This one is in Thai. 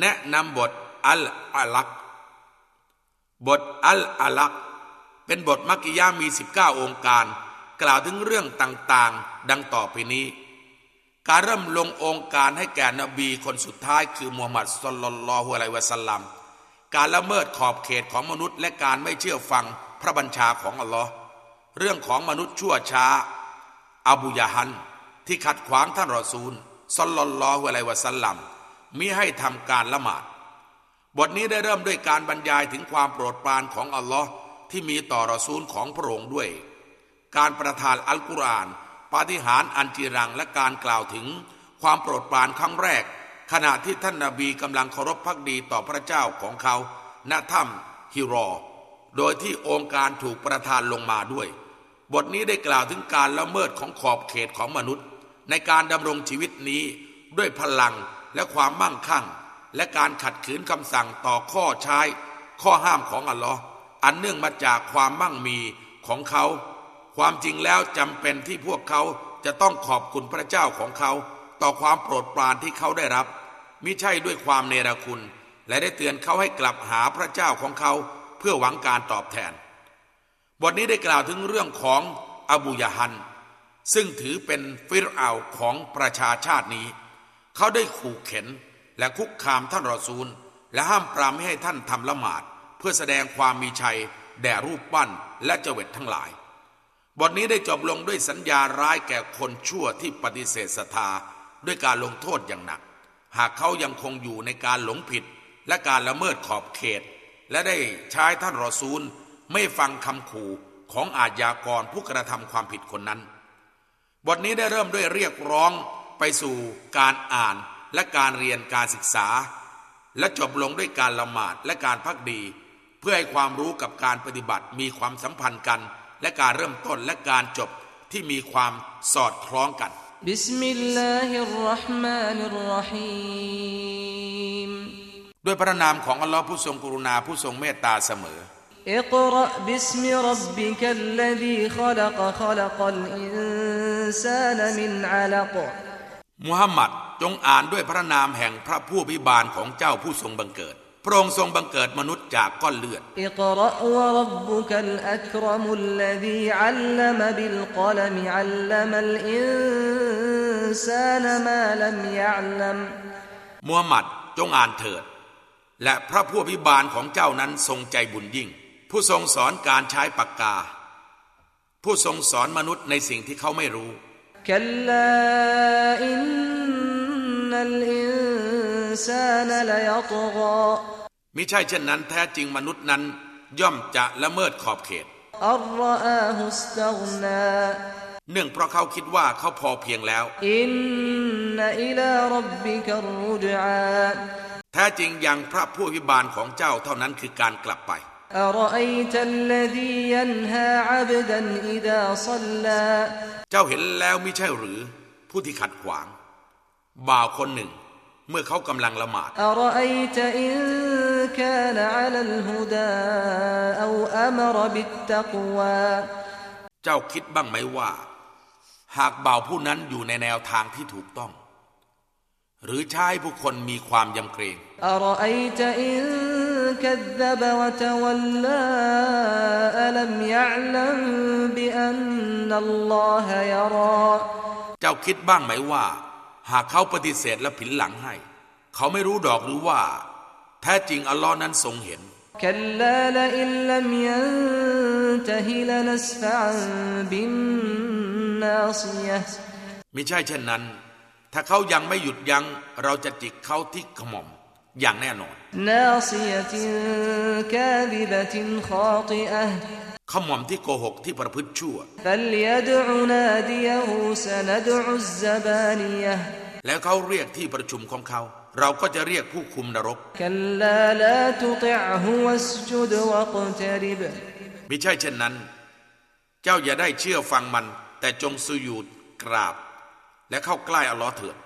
แนะนำบทอัลอาลักบทอัลอาลักเป็นบทมักกิยามี 19 องค์การ กล่าวถึงเรื่องต่างๆ ดังต่อไปนี้ การเริ่มลงองค์การให้แก่นบีคนสุดท้ายคือมูฮัมหมัดสลลัลลอฮุอะลัยวะสัลลัมการละเมิดขอบเขตของมนุษย์และการไม่เชื่อฟังพระบัญชาของอัลลอฮ์เรื่องของมนุษย์ชั่วช้า อบูยาฮัน ที่ขัดขวางท่านรอซูลสลลัลลอฮุอะลัยวะสัลลัม มิให้ทำการละหมาด บทนี้ได้เริ่มด้วยการบรรยายถึงความโปรดปรานของอัลลอฮ์ที่มีต่อรอซูลของพระองค์ด้วย การประทานอัลกุรอานปาฏิหาริย์อันจีรังและการกล่าวถึงความโปรดปรานครั้งแรก ขณะที่ท่านนาบีกำลังเคารพพักดีต่อพระเจ้าของเขาณถ้ำฮิรอ โดยที่องค์การถูกประทานลงมาด้วย บทนี้ได้กล่าวถึงการละเมิดของขอบเขตของมนุษย์ ในการดำรงชีวิตนี้ด้วยพลัง และความมั่งคั่ง และการขัดขืนคำสั่งต่อข้อใช้ ข้อห้ามของอัลลอฮ์อันเนื่องมาจากความมั่งมีของเขา ความจริงแล้วจำเป็นที่พวกเขาจะต้องขอบคุณพระเจ้าของเขา ต่อความโปรดปรานที่เขาได้รับมิใช่ด้วยความเนรคุณ และได้เตือนเขาให้กลับหาพระเจ้าของเขา เพื่อหวังการตอบแทน บทนี้ได้กล่าวถึงเรื่องของอบูยฮัน ซึ่งถือเป็นฟิรเอาของประชาชาตินี้ เขาได้ขู่เข็นและคุกคามท่านรอซูล และห้ามปรามไม่ให้ท่านทำละหมาด เพื่อแสดงความมีชัย แด่รูปปั้นและเจวิตทั้งหลาย บทนี้ได้จบลงด้วยสัญญาร้ายแก่คนชั่วที่ปฏิเสธศรัทธาด้วยการลงโทษอย่างหนัก หากเขายังคงอยู่ในการหลงผิดและการละเมิดขอบเขต และได้ใช้ท่านรอซูล ไม่ฟังคำขู่ของอาญากรผู้กระทำความผิดคนนั้น บทนี้ได้เริ่มด้วยเรียกร้อง ไปสู่การอ่านและการเรียนการศึกษา และจบลงด้วยการละหมาดและการพักดี เพื่อให้ความรู้กับการปฏิบัติมีความสัมพันธ์กัน และการเริ่มต้นและการจบที่มีความสอดคล้องกันبسم الله الرحمن الرح يم ด้วยพระนามของอัลลอฮ์ผู้ทรงกรุณาผู้ทรงเมตตาเสมอاقرأ باسم ربك الذي خلق خلق الإنسان من علق มุฮัมมัดจงอ่านด้วยพระนามแห่งพระผู้พิบาลของเจ้าผู้ทรงบังเกิด พระองค์ทรงบังเกิดมนุษย์จากก้อนเลือดมุฮัมมัดจงอ่านเถิด และพระผู้พิบาลของเจ้านั้นทรงใจบุญยิ่ง ผู้ทรงสอนการใช้ปากกา ผู้ทรงสอนมนุษย์ในสิ่งที่เขาไม่รู้ كلا إن الإنسان ليطغى มิใช่เช่นนั้นแท้จริงมนุษย์นั้นย่อมจะละเมิดขอบเขตเนื่องเพราะเขาคิดว่าเขาพอเพียงแล้วอินนอิลารับบิกรุจอาแท้จริงอย่างพระผู้พิบาลของเจ้าเท่านั้นคือการกลับไป เจ้าเห็นแล้วมิใช่หรือ ผู้ที่ขัดขวาง บ่าวคนหนึ่ง เมื่อเขากำลังละหมาดเจ้าคิดบ้างไหมว่า หากบ่าวผู้นั้นอยู่ในแนวทางที่ถูกต้อง หรือใช้ผู้คนมีความยำเกรง كذب وتولى ألم يعلم بأن الله يرى เจ้าคิดบ้างไหมว่า หากเขาปฏิเสธและผินหลังให้ เขาไม่รู้ดอกหรือว่า แท้จริงอัลลอฮ์นั้นทรงเห็นไม่ใช่เช่นนั้น ถ้าเขายังไม่หยุดยัง้งเราจะจิกเขาที่ขมอม อย่างแน่นอนขมอมที่โกหกที่ประพฤติชั่ว แล้วเขาเรียกที่ประชุมของเขา เราก็จะเรียกผู้คุมนรกไม่ใช่เช่นนั้น เจ้าอย่าได้เชื่อฟังมัน แต่จงสุยูดกราบ และเข้าใกล้อัลลอฮ์เถิด